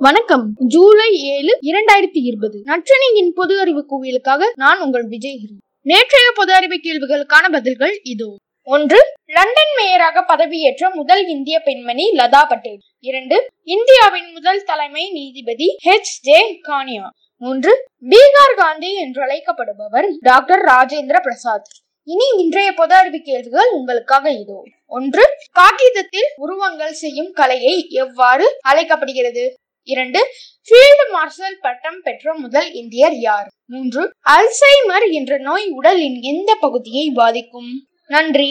வணக்கம். ஜூலை ஏழு இரண்டாயிரத்தி இருபது. நற்றினியின் பொது அறிவு குவியலுக்காக நான் உங்கள் விஜயகிரி நேற்றைய பொது அறிவு கேள்விகளுக்கான பதில்கள் இதோ. ஒன்று லண்டன் மேயராக பதவியேற்ற முதல் இந்திய பெண்மணி லதா பட்டேல். இரண்டு இந்தியாவின் முதல் தலைமை நீதிபதி ஹெச். ஜே. கானியா. மூன்று பீகார் காந்தி என்று அழைக்கப்படுபவர் டாக்டர் ராஜேந்திர பிரசாத். இனி இன்றைய பொது அறிவு கேள்விகள் உங்களுக்காக இதோ. ஒன்று காகிதத்தில் உருவங்கள் செய்யும் கலையை எவ்வாறு அழைக்கப்படுகிறது? இரண்டு ஃபீல்டு மார்ஷல் பட்டம் பெற்ற முதல் இந்தியர் யார்? மூன்று அல்சைமர் என்ற நோய் உடலின் எந்த பகுதியை பாதிக்கும்? நன்றி.